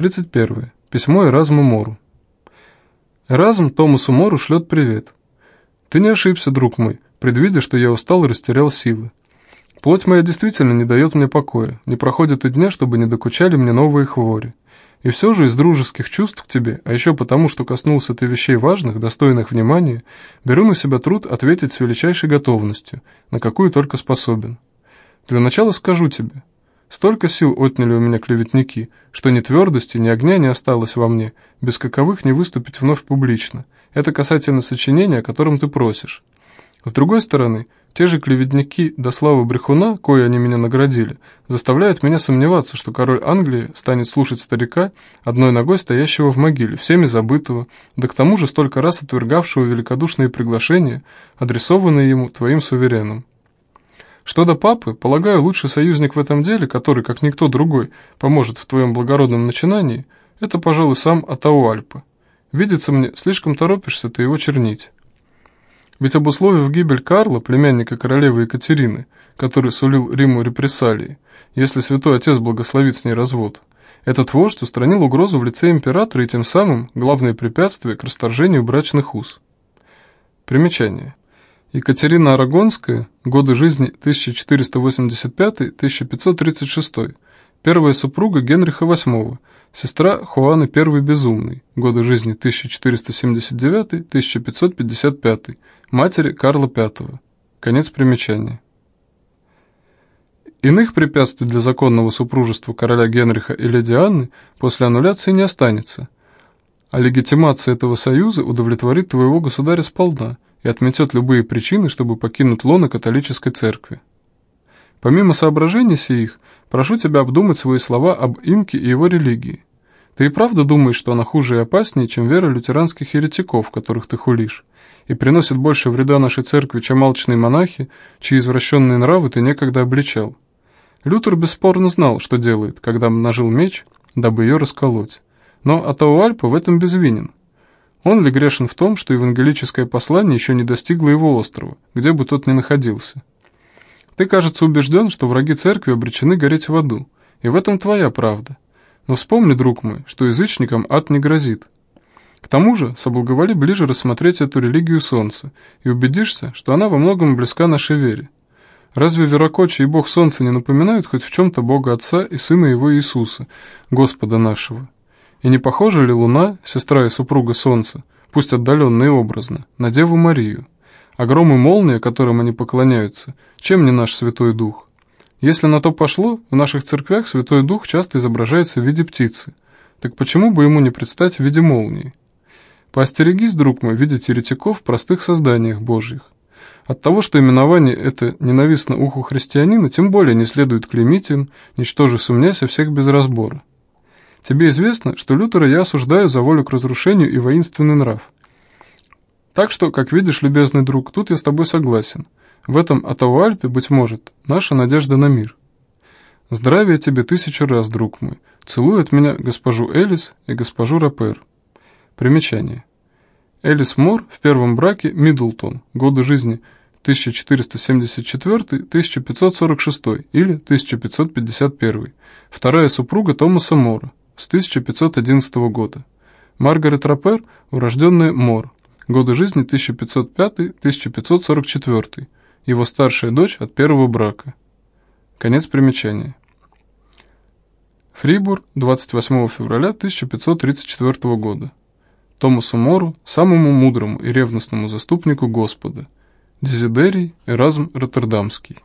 31. Письмо Эразму Мору. Эразм Томасу Мору шлет привет. Ты не ошибся, друг мой, предвидя, что я устал и растерял силы. Плоть моя действительно не дает мне покоя, не проходит и дня, чтобы не докучали мне новые хвори. И все же из дружеских чувств к тебе, а еще потому, что коснулся ты вещей важных, достойных внимания, беру на себя труд ответить с величайшей готовностью, на какую только способен. Для начала скажу тебе. Столько сил отняли у меня клеветники, что ни твердости, ни огня не осталось во мне, без каковых не выступить вновь публично. Это касательно сочинения, о котором ты просишь. С другой стороны, те же клеветники до славы брехуна, кое они меня наградили, заставляют меня сомневаться, что король Англии станет слушать старика, одной ногой стоящего в могиле, всеми забытого, да к тому же столько раз отвергавшего великодушные приглашения, адресованные ему твоим сувереном. Что до папы, полагаю, лучший союзник в этом деле, который, как никто другой, поможет в твоем благородном начинании, это, пожалуй, сам Атауальпа. Видится мне, слишком торопишься ты его чернить. Ведь обусловив гибель Карла, племянника королевы Екатерины, который сулил Риму репрессалии, если святой отец благословит с ней развод, этот вождь устранил угрозу в лице императора и тем самым главное препятствие к расторжению брачных уз. Примечание. Екатерина Арагонская, годы жизни 1485-1536, первая супруга Генриха VIII, сестра Хуаны I Безумной, годы жизни 1479-1555, матери Карла V. Конец примечания. Иных препятствий для законного супружества короля Генриха и леди Анны после аннуляции не останется, а легитимация этого союза удовлетворит твоего государя сполна – и отметет любые причины, чтобы покинуть лоно католической церкви. Помимо соображений сих, прошу тебя обдумать свои слова об имке и его религии. Ты и правда думаешь, что она хуже и опаснее, чем вера лютеранских еретиков, которых ты хулишь, и приносит больше вреда нашей церкви, чем алчные монахи, чьи извращенные нравы ты некогда обличал? Лютер бесспорно знал, что делает, когда нажил меч, дабы ее расколоть. Но Атауальпа в этом безвинен. Он ли грешен в том, что евангелическое послание еще не достигло его острова, где бы тот ни находился? Ты, кажется, убежден, что враги церкви обречены гореть в аду, и в этом твоя правда. Но вспомни, друг мой, что язычникам ад не грозит. К тому же, соблаговоли ближе рассмотреть эту религию солнца, и убедишься, что она во многом близка нашей вере. Разве Веракочи и Бог Солнца не напоминают хоть в чем-то Бога Отца и Сына Его Иисуса, Господа нашего? И не похожа ли Луна, сестра и супруга Солнца, пусть отдаленно и образно, на Деву Марию? А гром и молния, которым они поклоняются, чем не наш Святой Дух? Если на то пошло, в наших церквях Святой Дух часто изображается в виде птицы. Так почему бы ему не предстать в виде молнии? Поостерегись, друг мой, видеть еретиков в простых созданиях Божьих. От того, что именование это ненавистно уху христианина, тем более не следует клеймить им, ничтоже сумнясь всех без разбора. Тебе известно, что Лютера я осуждаю за волю к разрушению и воинственный нрав. Так что, как видишь, любезный друг, тут я с тобой согласен. В этом Атауальпе, быть может, наша надежда на мир. Здравия тебе тысячу раз, друг мой. Целую от меня госпожу Элис и госпожу Рапер. Примечание. Элис Мор в первом браке Миддлтон, годы жизни 1474-1546 или 1551, вторая супруга Томаса Мора, с 1511 года. Маргарет Рапер, урожденная Мор, годы жизни 1505-1544, его старшая дочь от первого брака. Конец примечания. Фрибур, 28 февраля 1534 года. Томасу Мору, самому мудрому и ревностному заступнику Господа. Дезидерий Эразм Роттердамский.